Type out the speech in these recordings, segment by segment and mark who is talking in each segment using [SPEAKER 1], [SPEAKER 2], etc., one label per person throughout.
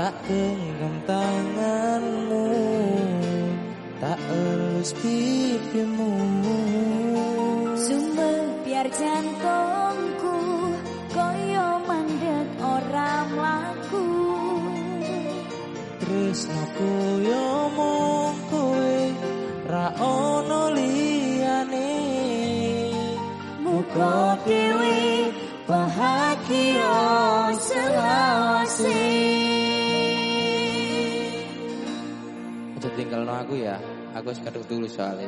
[SPEAKER 1] Tak genggam tanganmu Tak elus pipimu.
[SPEAKER 2] Sumber biar jantungku Koyo mandek orang laku
[SPEAKER 1] Tresnaku yo mung kowe Ra
[SPEAKER 2] Muka dewe bahagia selawase
[SPEAKER 1] Aja tinggal no aku ya. Aku wis kadung tulus soalnya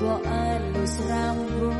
[SPEAKER 2] Mbok alus rambutku